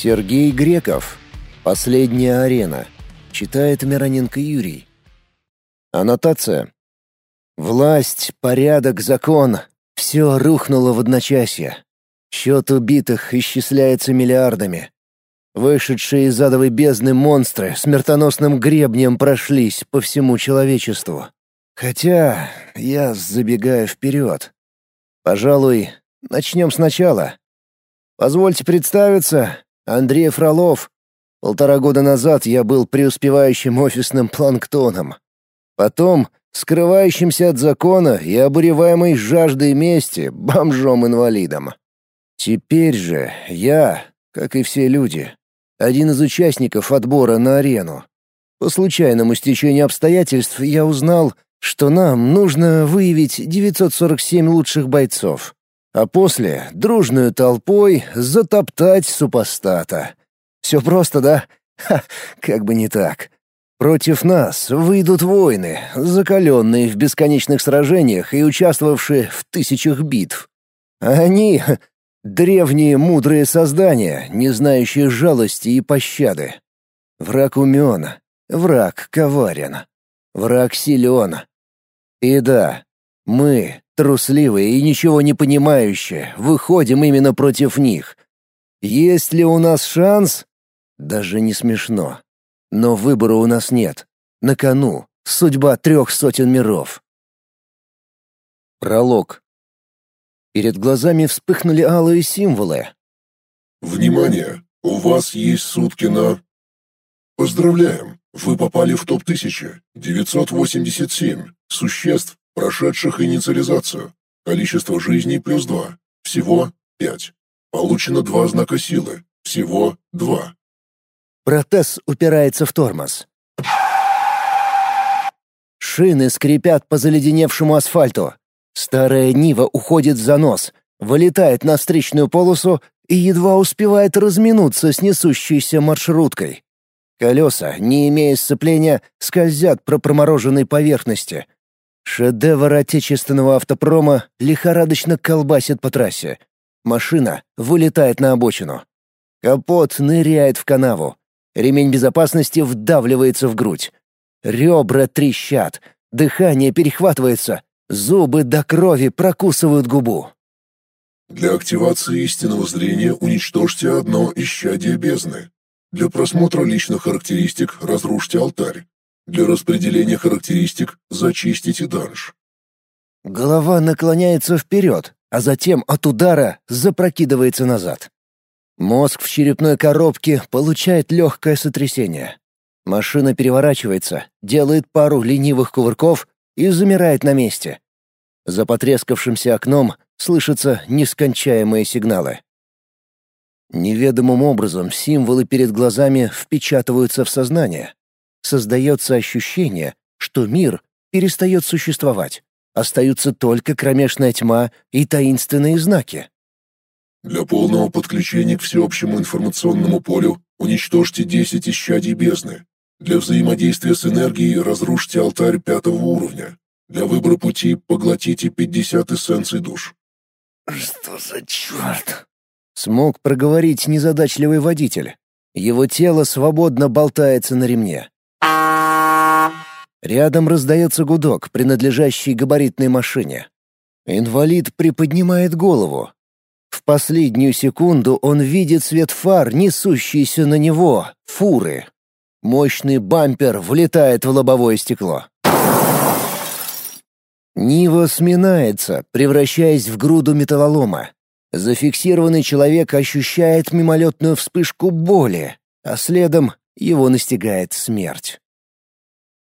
Сергей Греков. Последняя арена. Читает Мироненко Юрий. Аннотация. Власть, порядок, закон — все рухнуло в одночасье. Счет убитых исчисляется миллиардами. Вышедшие из адовой бездны монстры смертоносным гребнем прошлись по всему человечеству. Хотя я забегаю вперед. Пожалуй, начнем сначала. Позвольте представиться, Андрей Фролов. Полтора года назад я был преуспевающим офисным планктоном. Потом скрывающимся от закона и обуреваемой жаждой мести бомжом-инвалидом. Теперь же я, как и все люди, один из участников отбора на арену. По случайному стечению обстоятельств я узнал, что нам нужно выявить 947 лучших бойцов, а после дружную толпой затоптать супостата. Все просто, да? Ха, как бы не так. Против нас выйдут воины, закаленные в бесконечных сражениях и участвовавшие в тысячах битв. А они — древние мудрые создания, не знающие жалости и пощады. Враг умен, враг коварен, враг силен. И да, мы, трусливые и ничего не понимающие, выходим именно против них. Есть ли у нас шанс? Даже не смешно. Но выбора у нас нет. На кону судьба трех сотен миров. Пролог. Перед глазами вспыхнули алые символы. Внимание! У вас есть сутки на... Поздравляем! Вы попали в топ-1000. 987 существ, прошедших инициализацию. Количество жизней плюс 2. Всего 5. Получено два знака силы. Всего 2. Протез упирается в тормоз. Шины скрипят по заледеневшему асфальту. Старая Нива уходит за нос, вылетает на встречную полосу и едва успевает разминуться с несущейся маршруткой. Колеса, не имея сцепления, скользят по промороженной поверхности. Шедевр отечественного автопрома лихорадочно колбасит по трассе. Машина вылетает на обочину. Капот ныряет в канаву. Ремень безопасности вдавливается в грудь. Ребра трещат, дыхание перехватывается, зубы до крови прокусывают губу. Для активации истинного зрения уничтожьте одно исчадие бездны. Для просмотра личных характеристик разрушьте алтарь. Для распределения характеристик зачистите данж. Голова наклоняется вперед, а затем от удара запрокидывается назад. Мозг в черепной коробке получает легкое сотрясение. Машина переворачивается, делает пару ленивых кувырков и замирает на месте. За потрескавшимся окном слышатся нескончаемые сигналы. Неведомым образом символы перед глазами впечатываются в сознание. Создается ощущение, что мир перестает существовать. Остаются только кромешная тьма и таинственные знаки. Для полного подключения к всеобщему информационному полю уничтожьте 10 исчадий бездны. Для взаимодействия с энергией разрушьте алтарь пятого уровня. Для выбора пути поглотите 50 эссенций душ. «Что за черт?» Смог проговорить незадачливый водитель. Его тело свободно болтается на ремне. Рядом раздается гудок, принадлежащий габаритной машине. Инвалид приподнимает голову, в последнюю секунду он видит свет фар, несущийся на него, фуры. Мощный бампер влетает в лобовое стекло. Нива сминается, превращаясь в груду металлолома. Зафиксированный человек ощущает мимолетную вспышку боли, а следом его настигает смерть.